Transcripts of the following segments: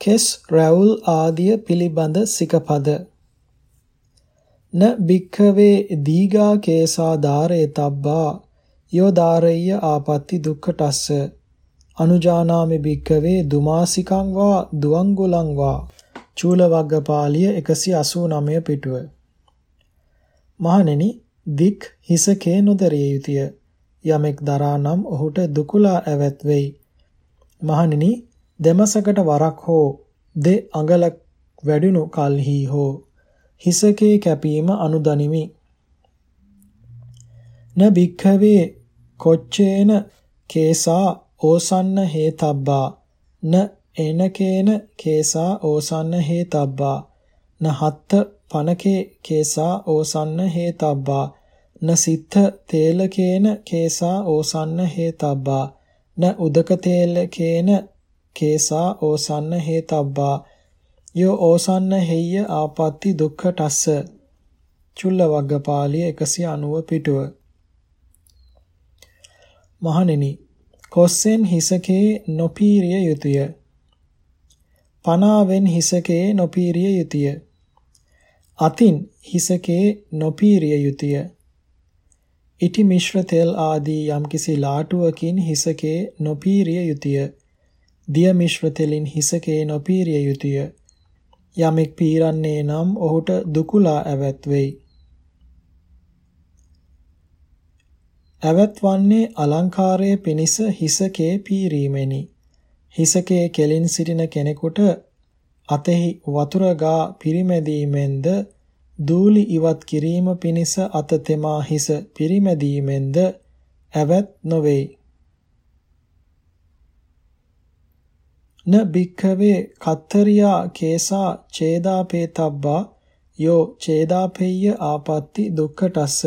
කෙස් රැවුල් ආදිය පිළිබඳ සිකපද. න භික්ඛවේ දීගා කේසා ධාරේ තබ්බා. යෝ ධාරෙය්‍ය ආපත්‍ති දුක්ඛටස්ස. අනුජානාමි භික්ඛවේ දුමාසිකං වා දුවංගුලං වා චූලවග්ගපාලිය 189 පිටුව. මහණෙනි දික් හිසකේ නොදරිය යුතුය. යමෙක් දරා නම් ඔහුට දුකුලා ඇවත් වෙයි. මහණෙනි දෙමසකට වරක් හෝ දෙ අඟලක් වැඩුණු කල්හි හෝ හිසකේ කැපීම අනුදනිමි. න භික්ඛවේ කොච්චේන කේසා ඕසන්න හේතබ්බා? න එනකේන කේසා ඕසන්න හේතබ්බා? න හත්ත පනකේ කේසා ඕසන්න හේතබ්බා? න සිත්ත තේලකේන කේසා ඕසන්න හේතබ්බා? න උදක තේලකේන කේසා ඕසන්න හේතබ්බා යෝ ඕසන්න හෙය්‍ය ආපත්‍ති දුක්ඛටස්ස. චුල්ල වග්ගපාලිය 190 පිටුව. මහණෙනි කොස්සෙන් හිසකේ නොපීරිය යුතුය. පනාවෙන් හිසකේ නොපීරිය යුතුය. අතින් හිසකේ නොපීරිය යුතුය. ඉටි මිශ්‍ර තෙල් ආදී යම්කිසි ලාටුවකින් හිසකේ නොපීරිය යුතුය. දිය මිශ්‍ර තෙලින් හිසකේ නොපීරිය යුතුය යමෙක් පීරන්නේ නම් ඔහුට දුකුලා ඇවත් වෙයි. ඇවත් වන්නේ අලංකාරයේ පිනිස හිසකේ පීරීමෙනි. හිසකේ කෙලින් සිටින කෙනෙකුට අතෙහි වතුර ගා පිරිමැදීමෙන්ද දූලි ඉවත් කිරීම පිණිස අත තෙමා හිස පිරිමැදීමෙන්ද ඇවත් නොවේයි. න භික්ඛවේ කත්තරියා කේසා ඡේදාපේතබ්බා යෝ ඡේදාපෙය්‍ය ආපත්‍ති දුක්ඛටස්ස.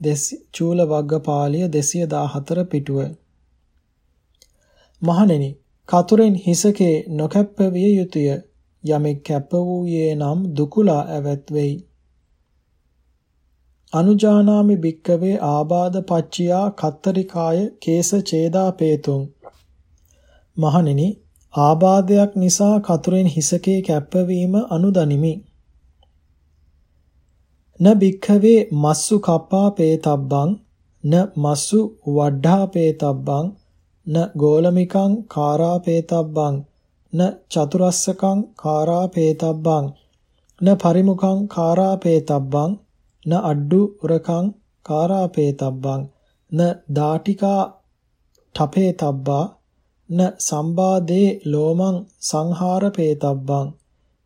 දෙස් චූල වග්ගපාලිය 214 පිටුව. මහණෙනි කතුරෙන් හිසකේ නොකැප්ප විය යුතුය. යමෙක් කැප වූයේ නම් දුකුලා ඇවත් වෙයි. අනුජානාමි භික්කවේ ආබාධ පච්චියා කත්තරිකාය කේස ඡේදාපේතුං මහණෙනි ආබාධයක් නිසා කතුරෙන් හිසකේ කැප්පවීම අනුදනිමි. න භික්ඛවේ මස්සු කප්පා පේතබ්බං න මස්සු වඩ්ඩා පේතබ්බං න ගෝලමිකං කාරා පේතබ්බං න චතුරස්සකං කාරා පේතබ්බං න පරිමුඛං කාරා පේතබ්බං න අඩ්ඩු උරකං කාරා පේතබ්බං න දාටිකා ඨපේතබ්බා න සම්බාදේ ලෝමං සංහාර පේතබ්බං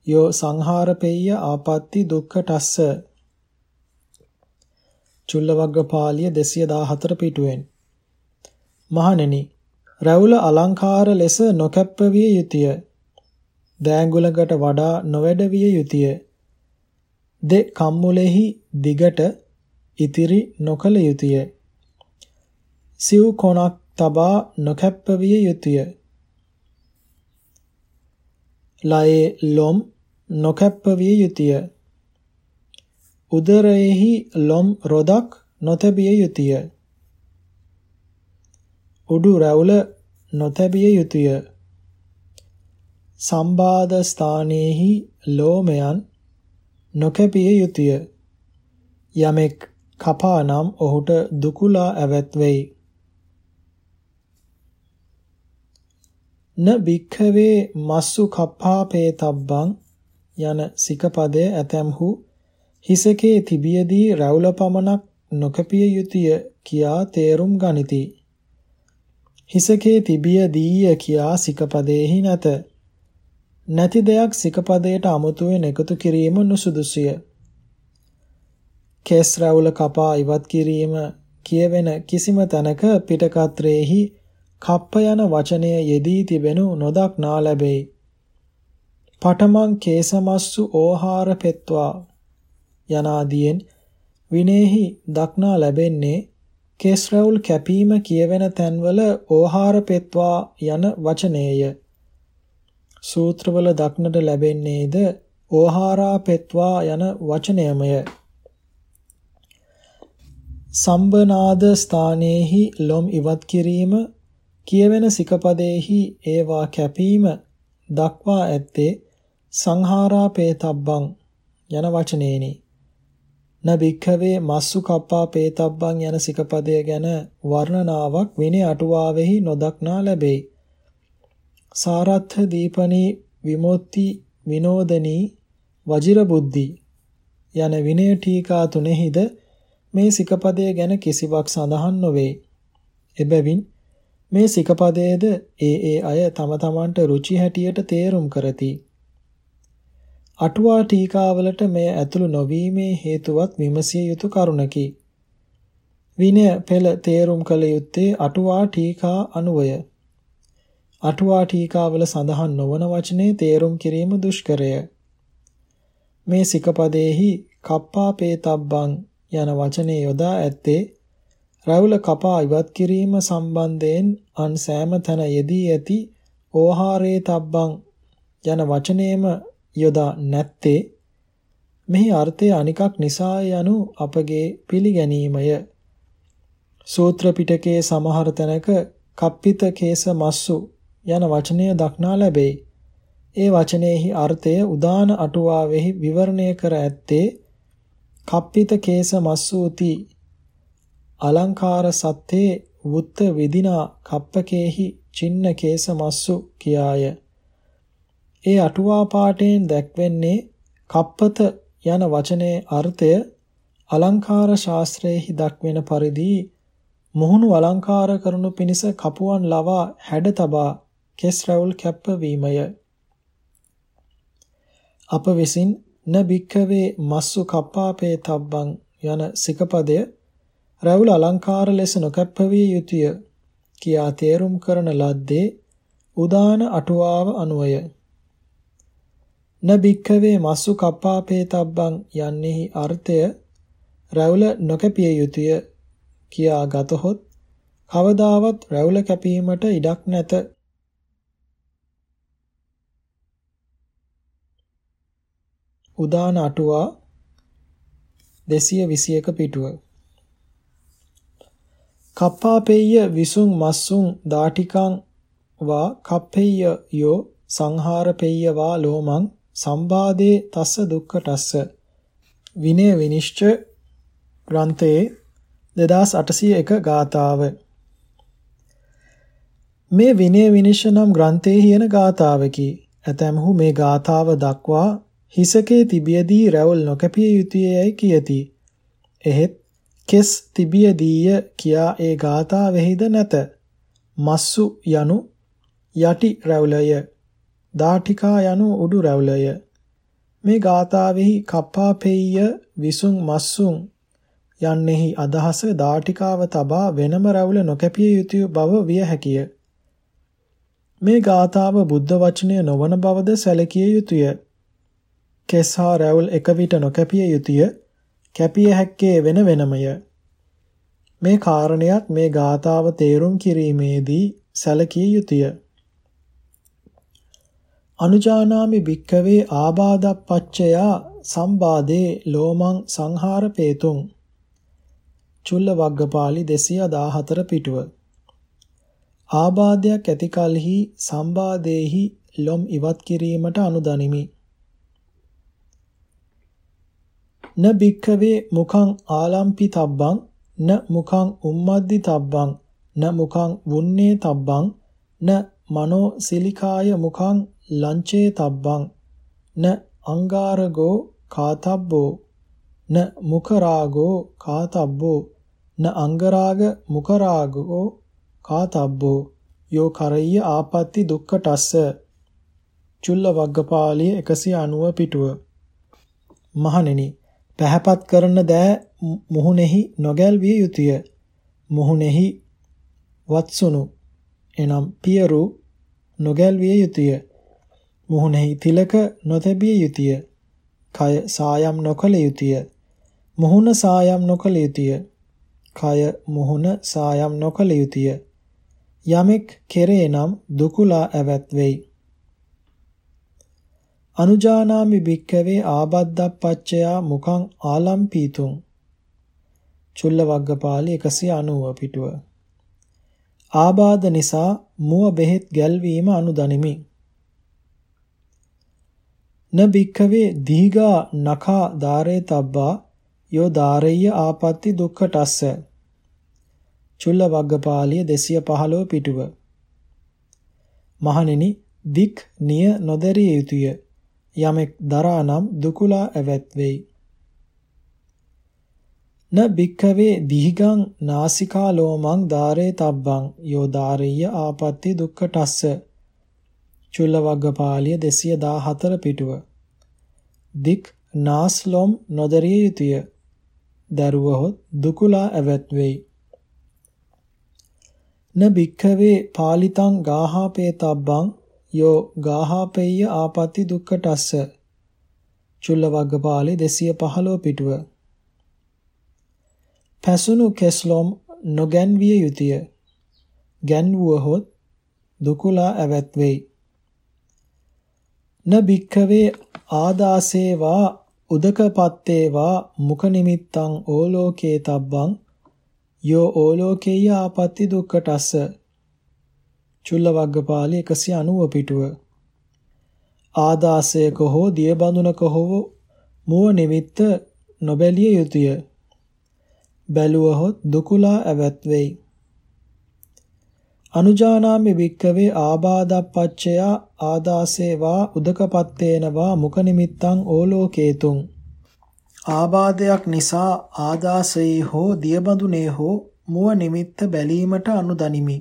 යෝ සංහාර පෙය්‍ය ආපත්‍ති දුක්ඛටස්ස. චුල්ලවග්ගපාලිය 214 පිටුවෙන්. මහණෙනි රැවුල අලංකාර ලෙස නොකැප්ප විය යුතුය. දෑඟුලකට වඩා නොවැඩ විය යුතුය. දෙ කම්මුලෙහි දිගට ඉතිරි නොකල යුතුය. සිව් කොනක් තබා නොකැප්ප විය යුතුය. ලයේ ලොම් නොකැප්ප විය යුතුය. උදරයෙහි ලොම් රොදක් නොතැබිය යුතුය. උඩු රැවුල නොතැබිය යුතුය. සම්බාධ ස්ථානයේහි ලෝමයන් නොකැපිය යුතුය. යමෙක් කපා නම් ඔහුට දුකුලා ඇවත් වෙයි. න භික්ඛවේ මස්සු කප්පාපේතබ්බං යන සිකපදය ඇතැම්හු හිසකේ තිබියදී රැවුල පමණක් නොකපිය යුතුය කියා තේරුම් ගනිති. හිසකේ තිබියදීය කියා සිකපදේහි නැත. නැති දෙයක් සිකපදයට අමුතුවෙන් එකතු කිරීම නුසුදුසුය. කේස් රැවුල කපා ඉවත් කිරීම කියවෙන කිසිම තැනක පිටකත්‍රයේහි කප්ප යන වචනය යෙදී තිබෙනු නොදක්නා ලැබේ. පඨමං කේසමස්සු ඕහාර පෙත්වා යනාදීන් විනේහි දක්නා ලැබෙන්නේ කේස් රැවුල් කැපීම කියවෙන තැන්වල ඕහාර පෙත්වා යන වචනේය. සූත්‍රවල දක්නට ලැබෙන්නේද ඕහාරා පෙත්වා යන වචනයමය. සම්බනාද ස්ථානයේහි ලොම් ඉවත් කිරීම කියවෙන සිකපදේහි ඒවා කැපීම දක්වා ඇත්තේ සංහාරාපේතබ්බං යන වචනේනි. න භික්ඛවේ මස්සු කප්පා පේතබ්බං යන සිකපදය ගැන වර්ණනාවක් විනය අටුවාවෙහි නොදක්නා ලැබේ. සාරත්ථ දීපනී විමුක්ති විනෝදනී වජිර බුද්ධි යන විනය ටීකා තුනෙහිද මේ සිකපදය ගැන කිසිවක් සඳහන් නොවේ. එබැවින් මේ සිකපදයේද ඒ ඒ අය තම තමන්ට රුචි හැටියට තේරුම් කරති. අටුවා ටීකාවලට මෙය ඇතුළු නොවීමේ හේතුවත් විමසිය යුතු කරුණකි. විනය පෙළ තේරුම් කළ යුත්තේ අටුවා ටීකා අනුවය. අටුවා ටීකාවල සඳහන් නොවන වචනේ තේරුම් කිරීම දුෂ්කරය. මේ සිකපදේහි කප්පාපේතබ්බං යන වචනේ යොදා ඇත්තේ රැවුල කපා ඉවත් කිරීම සම්බන්ධයෙන් අන් සෑම තැන යෙදී ඇති ඕහාරේ තබ්බං යන වචනේම යොදා නැත්තේ මෙහි අර්ථය අනිකක් නිසා යනු අපගේ පිළිගැනීමය. සූත්‍ර පිටකයේ සමහර තැනක කප්පිත කේස මස්සු යන වචනය දක්නා ලැබේ. ඒ වචනයේහි අර්ථය උදාන අටුවාවෙහි විවරණය කර ඇත්තේ කප්පිත කේස මස්සූති අලංකාර සත්තේ වුත්ත විදිනා කප්පකේහි චින්න කේස මස්සු කියාය. ඒ අටුවා පාඨයෙන් දැක්වෙන්නේ කප්පත යන වචනේ අර්ථය අලංකාර ශාස්ත්‍රයේහි දක්වන පරිදි මුහුණු අලංකාර කරනු පිණිස කපුවන් ලවා හැඩ තබා කෙස් රැවුල් කැප්පවීමය. අප විසින් න භික්ඛවේ මස්සු කප්පාපේ තබ්බං යන සිකපදය රැවුල අලංකාර ලෙස නොකැප්පවිය යුතුය කියා තේරුම් කරන ලද්දේ උදාන අටුවාව අනුවය. න භික්ඛවේ මස්සු කප්පාපේ තබ්බං යන්නේහි අර්ථය රැවුල නොකැපිය යුතුය කියා ගතහොත් කවදාවත් රැවුල කැපීමට ඉඩක් නැත. උදාන අටුවා 221 පිටුව කප්පාපෙය්‍ය විසුං මස්සුං දාටිකං වා කප්පෙය්‍ය යෝ සංහාරපෙය්‍ය වා ලෝමං සම්බාදේ තස්ස දුක්ඛටස්ස. විනය විනිශ්චය ග්‍රන්ථයේ 2801 ගාතාව මේ විනය විනිශ්චය නම් ග්‍රන්ථයේ හියන ගාතාවකි ඇතැම්හු මේ ගාතාව දක්වා හිසකේ තිබියදී රැවුල් නොකැපිය යුතුයයි කියති. එහෙත් කෙස් තිබියදීය කියා ඒ ගාථාවෙහිද නැත. මස්සු යනු යටි රැවුලය. දාඨිකා යනු උඩු රැවුලය. මේ ගාථාවෙහි කප්පාපෙය්‍ය විසුං මස්සුං යන්නෙහි අදහස දාඨිකාව තබා වෙනම රැවුල නොකැපිය යුතු බව විය හැකිය. මේ ගාථාව බුද්ධ වචනය නොවන බවද සැලකිය යුතුය. කෙස් හා රැවුල් එක විට නොකැපිය යුතුය කැපිය හැක්කේ වෙන වෙනමය. මේ කාරණයක් මේ ගාතාව තේරුම් කිරීමේදී සැලකිය යුතුය. අනුජානාමි භික්කවේ ආබාධප්පච්චයා සම්බාදේ ලෝමං සංහාර පේතුං. චුල්ල වග්ගපාලි 214 පිටුව. ආබාධයක් ඇති කලෙහි සම්බාදේහි ලොම් ඉවත් කිරීමට අනුදනිමි. න භික්ඛවේ මුඛං ආලම්පි තබ්බං න මුඛං උම්මද්දි තබ්බං න මුඛං වුන්නේ තබ්බං න මනෝ සිලිකාය මුඛං ලංචේ තබ්බං න අංගාරගෝ කාතබ්බෝ න මුඛරාගෝ කාතබ්බෝ න අංගරාග මුඛරාගෝ කාතබ්බෝ. යෝ කරయ్య ආපත්‍ති දුක්ඛටස්ස. චුල්ල වග්ගපාළිය 190 පිටුව. මහණෙනි පැහැපත් කරන දෑ මුහුණෙහි නොගැල්විය යුතුය. මුහුණෙහි වත්සුණු එනම් පියරු නොගැල්විය යුතුය. මුහුණෙහි තිලක නොතැබිය යුතුය. කය සායම් නොකළ යුතුය. මුහුණ සායම් නොකළ යුතුය. කය මුහුණ සායම් නොකළ යුතුය. යමෙක් කෙරේ නම් දුකුලා ඇවත් වෙයි. අනුජානාමි භික්කවේ ආබද්දප්පච්චයා මුඛං ආලම්පීතුං. චුල්ල වග්ගපාලි 190 පිටුව. ආබාධ නිසා මුව බෙහෙත් ගැල්වීම අනුදනිමි. න භික්ඛවේ දීගා නඛා ධාරේ තබ්බා යෝ ධාරෙය්‍ය ආපත්‍ති දුක්ඛටස්ස. චුල්ල වග්ගපාලිය 215 පිටුව. මහණෙනි දික් නිය නොදැරිය යුතුය. යමෙක් දරා නම් දුකුලා ඇවැත් වෙයි. න භික්ඛවේ දීගං නාසිකා ලෝමං ධාරේ තබ්බං යෝ ධාරෙය්‍ය ආපත්‍ති දුක්ඛටස්ස. චුල්ල වග්ගපාලිය 214 පිටුව. දික් නාස්ලොම් නොදරිය යුතුය. දරුවහොත් දුකුලා ඇවැත් වෙයි. න භික්ඛවේ පාලිතං ගාහාපේ තබ්බං යෝ ගාහාපෙය්‍ය ආපත්‍ති දුක්ඛටස්ස? චුල්ල වග්ගපාලේ 215 පිටුව. පැසුණු කෙස්ලොම් නොගැන්විය යුතුය. ගැන්වුවහොත් දුකුලා ඇවැත් වෙයි. න භික්ඛවේ ආදාසේවා උදකපත්තේවා මුඛ නිමිත්තං ඕලෝකේ තබ්බං යෝ ඕලෝකේය ආපත්‍ති දුක්ඛටස්ස? චුල්ල වග්ගපාලි 190 පිටුව. ආදාසයක හෝ දියබඳුනක හෝ මුව නිමිත්ත නොබැලිය යුතුය. බැලුවහොත් දුකුලා ඇවත් වෙයි. අනුජානාමි වික්කවේ ආබාධප්පච්චය ආදාසේවා උදකපත්තේනවා මුඛ නිමිත්තං ඕලෝකේතුං. ආබාධයක් නිසා ආදාසයේ හෝ දියබඳුනේ හෝ මුව නිමිත්ත බැලීමට අනුදනිමි.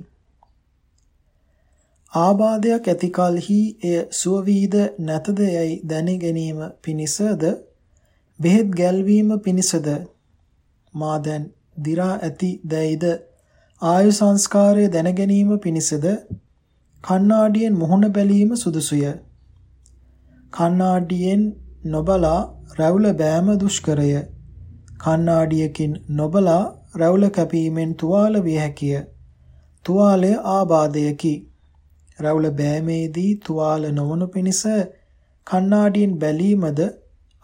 ආබාධයක් ඇති කලෙහි එය සුව වීද නැතද යයි දැන ගැනීම පිණිසද බෙහෙත් ගැල්වීම පිණිසද මා දැන් දි รา ඇති දැයිද ආයු සංස්කාරය දැන ගැනීම පිණිසද කණ්ණාඩියෙන් මුහුණ බැලීම සුදුසුය. කණ්ණාඩියෙන් නොබලා රැවුල බෑම දුෂ්කරය. කණ්ණාඩියකින් නොබලා රැවුල කැපීමෙන් තුවාල විය හැකිය. තුවාලය ආබාධයකි. රැවුල බෑමේදී තුවාල නොවනු පිණිස කණ්ණාඩියෙන් බැලීමද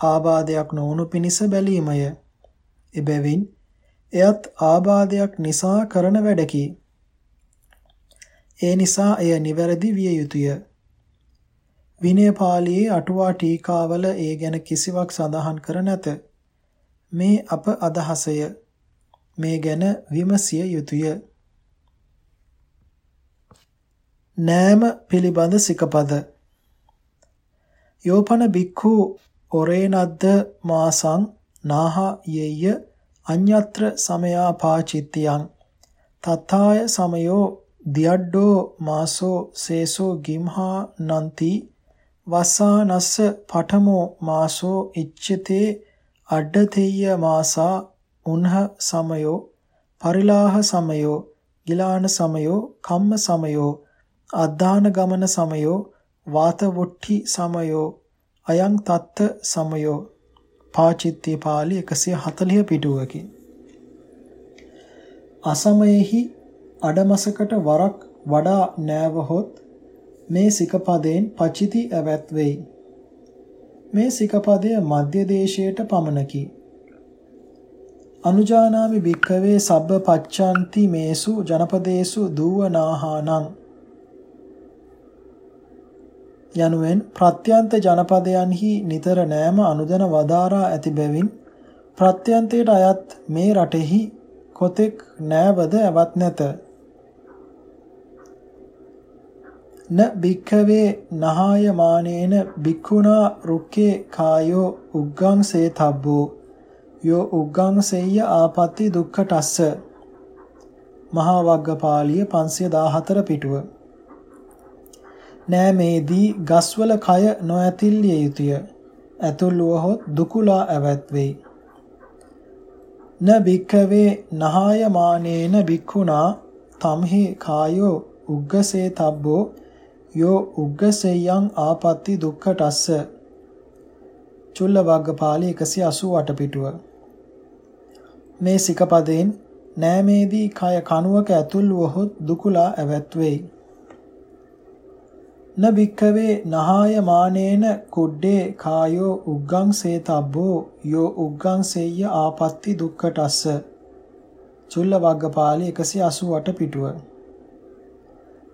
ආබාධයක් නොවනු පිණිස බැලීමය. එබැවින් එයත් ආබාධයක් නිසා කරන වැඩකි. ඒ නිසා එය නිවැරදි විය යුතුය. විනය පාළියේ අටුවා ටීකාවල ඒ ගැන කිසිවක් සඳහන් කර නැත. මේ අප අදහසය. මේ ගැන විමසිය යුතුය. නෑම පිළිබඳ සිකපද. යෝපන බික්ඛු ඔරේනද්ද මාසං නාහ යෙය්‍ය අඤ්ඤත්‍ර සමයා පාචිත්තියං. තත්තාය සමයෝ දියඩ්ඩෝ මාසෝ සේසෝ ගිම්හා නන්ති වස්සානස්ස පඨමෝ මාසෝ ඉච්ඡතේ අඩ්ඩතෙය්‍ය මාසා උන්හ සමයෝ පරිලාහ සමයෝ ගිලාන සමයෝ කම්ම සමයෝ අද්ධාන ගමන සමයෝ වාතවොට්ටි සමයෝ අයං තත්ත සමයෝ පාචිත්‍ය පාළි 140 පිටුවකි අසමයෙහි අඩමසකට වරක් වඩා නෑවහොත් මේ සිකපදයෙන් පචිති ඇවැත් වෙයි. මේ සිකපදය මධ්‍ය දේශයට පමණකි. අනුජානාමි භික්කවේ සබ්බ පච්චන්ති මේසු ජනපදේසු දූවනාහානං යනුවෙන් ප්‍රත්‍යන්ත ජනපදයන්හි නිතර නෑම අනුදන වදාරා ඇති බැවින් ප්‍රත්‍යන්තයට අයත් මේ රටෙහි කොතෙක් නෑවද ඇවත් නැත. න භික්ඛවේ නහාය මානේන භික්ඛුනා රුක්කේ කායෝ උග්ගං සේතබ්බෝ යෝ උග්ගං සෙය්‍ය ආපත්‍ති දුක්ඛටස්ස මහා වග්ගපාළිය 514 පිටුව. නෑමේදී ගස්වල කය නොඇතිල්ලිය යුතුය. ඇතුල් වූහොත් දුකුලා ඇවත් වෙයි. න භික්ඛවේ නහාය මානේන භික්ඛුනා තම්හි කායෝ උග්ගසේ තබ්බෝ යෝ උග්ගසෙයං ආපත්‍ති දුක්ඛටස්ස. චුල්ල වග්ගපාලි 188 පිටුව. මේ සිකපදයෙන් නෑමේදී කය කණුවක ඇතුල් වහොත් දුකුලා ඇවත් වෙයි. න භික්ඛවේ නහාය මානේන කුඩ්ඩේ කායෝ උග්ගං සේතබ්බෝ යෝ උග්ගං සෙය්‍ය ආපත්‍ති දුක්ඛටස්ස. චුල්ල වග්ගපාලි 188 පිටුව.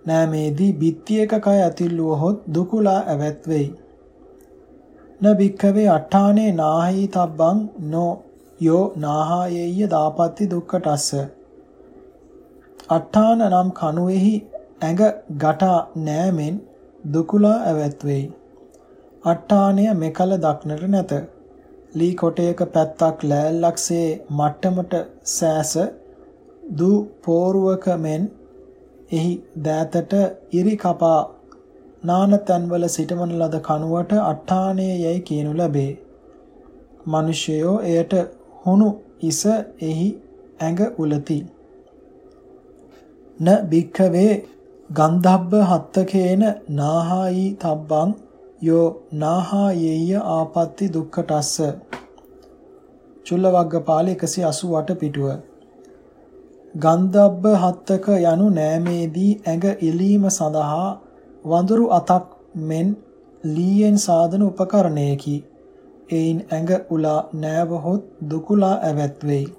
නෑමේදී බිත්තියක කය ඇතිල්ලුවහොත් දුකුලා ඇවත් වෙයි. න භික්ඛවේ අට්ඨානේ නාහී තබ්බං නෝ යෝ නාහායෙය්‍ය දාපත්ති දුක්ඛටස්ස. අට්ඨාන නම් කණුවේහි ඇඟ ගටා නෑමෙන් දුකුලා ඇවැත් වෙයි. අට්ඨානය මෙකල දක්නට නැත. ලී කොටයක පැත්තක් ලෑල්ලක්සේ මට්ටමට සෑස දු පෝරුවක මෙන් එහි දෑතට ඉරි කපා නාන තන්වල සිටවන ලද කනුවට අට්ඨානය යැයි කියනු ලැබේ. මිනිසයෝ එයට හුණු ඉස එහි ඇඟ උලති. න භික්ඛවේ ගන්ධබ්බ හත්තකේන නාහායි තබ්බං යෝ නාහායේය ආපත්‍ති දුක්ඛටස්ස චුල්ලවග්ගපාල 188 පිටුව ගන්ධබ්බ හත්තක යනු නෑමේදී ඇඟ ඉලීම සඳහා වඳුරු අතක් මෙන් ලීයෙන් සාදන උපකරණයකි. එයින් ඇඟ උලා නෑවහොත් දුකුලා ඇවැත් වෙයි.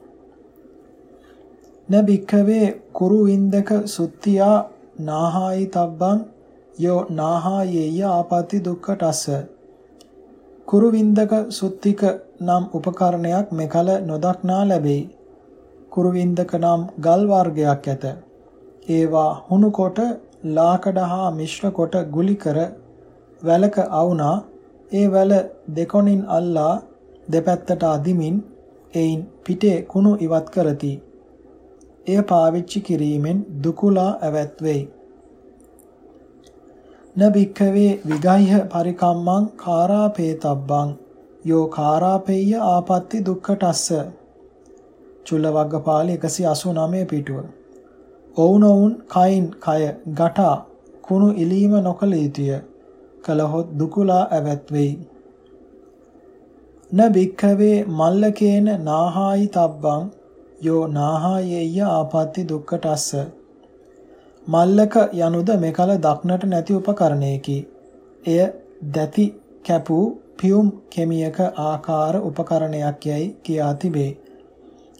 න භික්ඛවේ කුරු වින්දක සුත්තියා නාහායි තබ්බං යෝ නාහායේය ආපති දුක්ඛටස්ස කුරු වින්දක සුත්තික නම් උපකරණයක් මෙකල නොදක්නා ලැබේ. කුරු වින්දක නම් ගල් වර්ගයක් ඇත. ඒවා හුණු කොට ලාකඩ හා මිශ්‍ර කොට ගුලි කර වැලක අවුනා ඒ වැල දෙකොණින් අල්ලා දෙපැත්තට අදිමින් එයින් පිටේ කුණු ඉවත් කරති. එය පාවිච්චි කිරීමෙන් දුකුලා ඇවැත් වෙයි. න භික්ඛවේ විගහ්‍ය පරිකම්මං කාරාපේතබ්බං යෝ කාරාපේය ආපත්‍ති දුක්ඛටස්ස. චුල්ලවග්ගපාලි 189 පිටුව. ඔවුනොවුන් කයින් කය ගටා කුණු ඉලීම නොකළ යුතුය. කලහොත් දුකුලා ඇවැත් වෙයි න භික්ඛවේ මල්ලකේන නාහායි තබ්බං යෝ නාහායෙය්‍ය ආපත්‍ති දුක්ඛටස්ස මල්ලක යනුද මෙකල දක්නට නැති උපකරණයකි එය දැති කැපූ පියුම් කෙමියක ආකාර උපකරණයක් යයි කියා තිබේ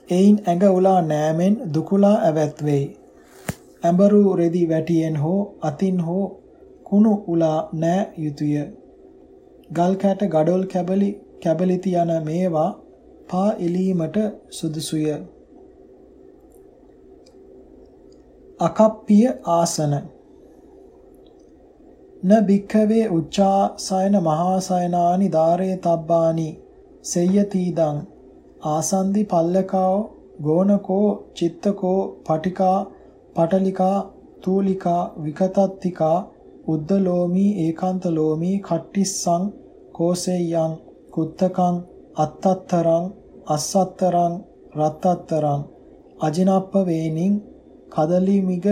එයින් ඇඟ උලා නෑමෙන් දුකුලා ඇවැත් වෙයි ඇඹරු රෙදි වැටියෙන් හෝ අතින් හෝ කුණු උලා නෑ යුතුය. ගල් කැට ගඩොල් කැබලි කැබලිති යන මේවා පා එලීමට සුදුසුය. අකප්පිය ආසන. න භික්ඛවේ උච්චාසයන මහාසයනානි ධාරේ තබ්බානි සෙය්‍යතිදං. ආසන්දි පල්ලකෝ ගෝනකෝ චිත්තකෝ පටිකා පටලිකා තූලිකා විකතත්තිකා උද්දලෝමී ඒකාන්තලෝමී කට්ටිස්සං කෝසෙය්‍යං කුත්තකං අත්තත්තරං අස්සත්තරං රත්තත්තරං අජිනප්ප වේනින් කදලිමිග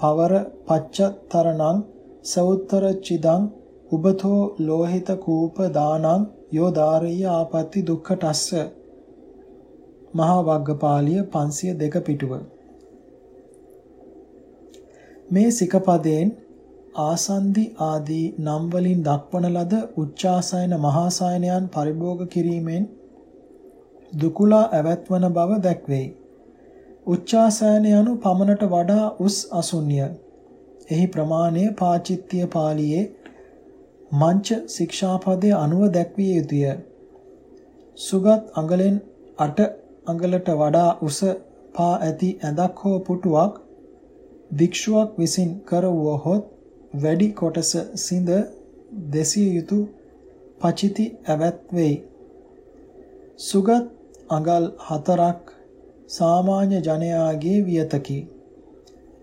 පවර පච්චතරණං සෞත්තර චිදං උබතෝ ලෝහිත කූප දානං යෝ ධාරිය ආපත්‍ති දුක්ඛටස්ස මහා වග්ගපාලිය 502 පිටුව මේ සිකපදයෙන් ආසන්දි ආදී නම් වලින් දක්වන ලද උච්චාසයන මහාසයනයන් පරිභෝග කිරීමෙන් දුකුලා ඇවැත්වන බව දැක්වෙයි. උච්චාසයන යනු පමණට වඩා උස් අසුන්්‍ය. එහි ප්‍රමාණය පාචිත්‍ය පාළියේ මංච ශික්ෂාපදයේ අනුව දැක්විය යුතුය. සුගත් අඟලෙන් අට අඟලට වඩා උස පා ඇති ඇඳක් හෝ පුටුවක් භික්ෂුවක් විසින් කරවුවහොත් වැඩි කොටස සිඳ දෙසිය යුතු පචිති ඇවැත් වෙයි. සුගත් අඟල් හතරක් සාමාන්‍ය ජනයාගේ වියතකි.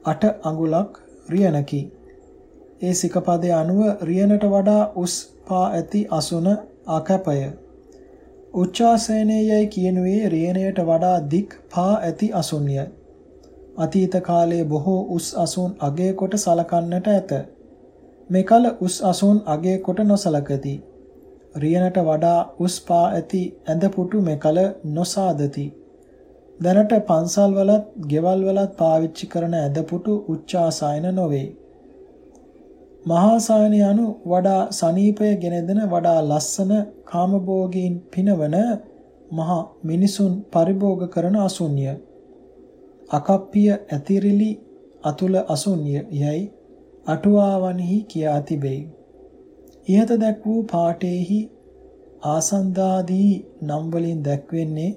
අට අඟුලක් රියනකි. ඒ සිකපදයේ අනුව රියනට වඩා උස් පා ඇති අසුන අකැපය. උච්චාසනයයි කියනුවේ රියනයට වඩා දික් පා ඇති අසුන්ය. අතීත කාලයේ බොහෝ උස් අසුන් අගය කොට සලකන්නට ඇත. මෙකල උස් අසුන් අගය කොට නොසලකති. රියනට වඩා උස් පා ඇති ඇඳ පුටු මෙකල නොසාදති. දැනට පන්සල් වලත්, ගෙවල් වලත් පාවිච්චි කරන ඇඳ පුටු උච්චාසයන නොවේ. මහා සායන යනු වඩා සනීපය ගෙනෙදෙන වඩා ලස්සන කාමභෝගීන් පිනවන මහා මිනිසුන් පරිභෝග කරන අසුන්ය. අකප්පිය ඇතිරිලි අතුල අසුන්ය යයි අටුවාවන්හි කියා තිබේ. ඉහත දැක් වූ පාඨයේහි ආසන්දාදී නම් වලින් දැක්වෙන්නේ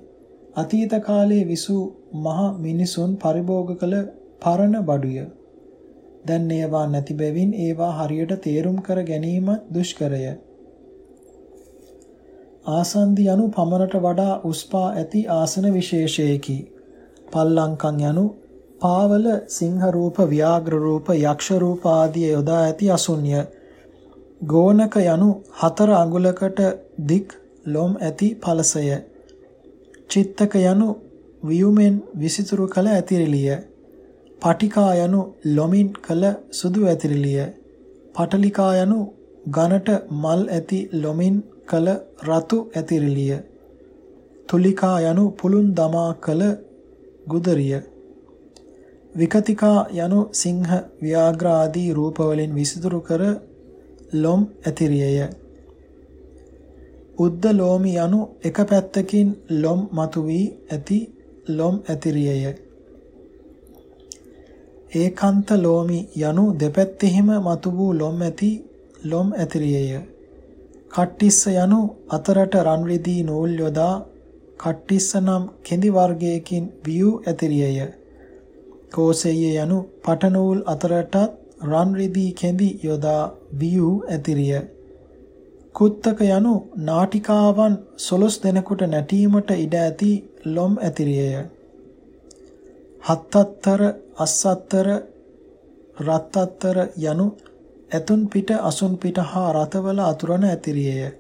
අතීත කාලයේ විසූ මහ මිනිසුන් පරිභෝග කළ පරණ බඩුය. දැන් ඒවා නැති බැවින් ඒවා හරියට තේරුම් කර ගැනීම දුෂ්කරය. ආසන්දි යනු පමණට වඩා උස්පා ඇති ආසන විශේෂයකි. පල්ලංකම් යනු පාවල සිංහ රූප ව්‍යාග්‍ර රූප යක්ෂ රූප ආදී යොදා ඇති අසුන්ය. ගෝනක යනු හතර අඟුලකට දික් ලොම් ඇති පලසය. චිත්තක යනු වියුමෙන් විසිතුරු කළ ඇතිරිලිය. පටිකා යනු ලොමින් කළ සුදු ඇතිරිලිය. පටලිකා යනු ඝනට මල් ඇති ලොමින් කළ රතු ඇතිරිලිය. තුලිකා යනු පුළුන් දමා කළ ගුදරිය. විකතිකා යනු සිංහ ව්‍යාග්‍ර ආදී රූප වලින් විසිතුරු කර ලොම් ඇතිරියය. උද්ද ලෝමි යනු එක පැත්තකින් ලොම් මතුවී ඇති ලොම් ඇතිරියය. ඒකාන්ත ලෝමි යනු දෙපැත්තෙහිම මතු වූ ලොම් ඇති ලොම් ඇතිරියය. කට්ටිස්ස යනු අතරට රන් රිදී නූල් යොදා කට්ටිස්ස නම් කෙඳි වර්ගයකින් වියු ඇතිරියය. කෝසෙය යනු පටනූල් අතරටත් රන් රිදී කෙඳි යොදා වියු ඇතිරිය. කුත්තක යනු නාටිකාවන් සොළොස් දෙනෙකුට නැටීමට ඉඩ ඇති ලොම් ඇතිරියය. හත්තත්තර අස්සත්තර රත්තත්තර යනු ඇතුන් පිට අසුන් පිට හා රතවල අතුරන ඇතිරියය.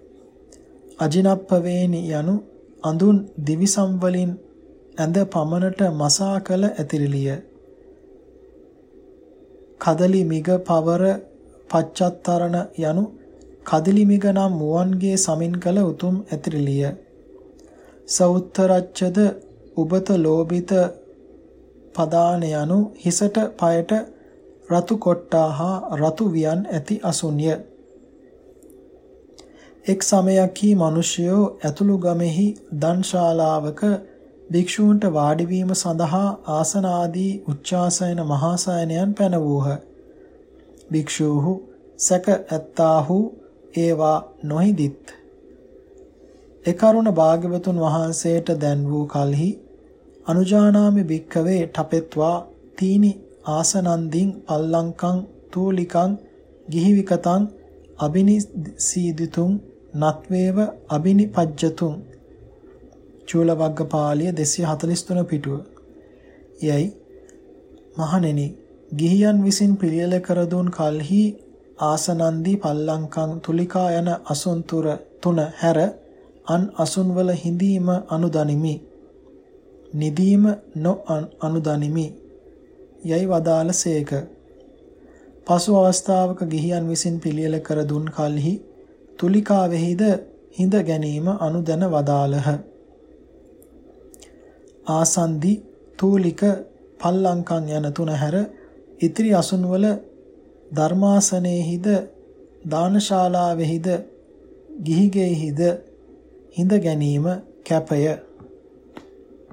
අජිනප්පවේනි යනු අඳුන් දිවිසම් වලින් ඇඳ පමණට මසා කළ ඇතිරිලිය. කදලි මිග පවර පච්චත්තරණ යනු කදලි මිග නම් මුවන්ගේ සමින් කළ උතුම් ඇතිරිලිය. සෞත්තරච්ඡද උබත ලෝභිත පදාන යනු හිසට පයට රතු කොට්ටා හා රතු වියන් ඇති අසුන්ය. එක් සමයක්හි මිනිසයෝ ඇතුළු ගමෙහි දන්ශාලාවක භික්ෂූන්ට වාඩි වීම සඳහා ආසන ආදී උච්චාසයන මහාසයනයන් පැනවූහ. භික්ෂූහු සැක ඇත්තාහු ඒවා නොහිදිත්. එකරුණ භාග්‍යවතුන් වහන්සේට දැන් වූ කලෙහි අනුජානාමි භික්කවේ ඨපෙත්වා තීනි ආසනන්දින් පල්ලංකං තූලිකං ගිහිවිකතං අබිනිසීදිතුං නත්වේව අබිනිපජ්ජතුං චූලවග්ගපාලිය 243 පිටුව. යයි මහණෙනි ගිහියන් විසින් පිළියෙල කර දුන් කල්හි ආසනන්දි පල්ලංකං තුලිකා යන අසුන් තුර තුන හැර අන් අසුන්වල හිඳීම අනුදනිමි. නිදීම නො අනුදනිමි. යයි වදාළසේක. පසු අවස්ථාවක ගිහියන් විසින් පිළියෙල කර දුන් කල්හි තුලිකාවෙහිද හිඳ ගැනීම අනුදැන වදාළහ. ආසන්දි තූලික පල්ලංකම් යන තුන හැර ඉතිරි අසුන්වල ධර්මාසනයේහිද දානශාලාවෙහිද ගිහිගෙහිද හිඳ ගැනීම කැපය.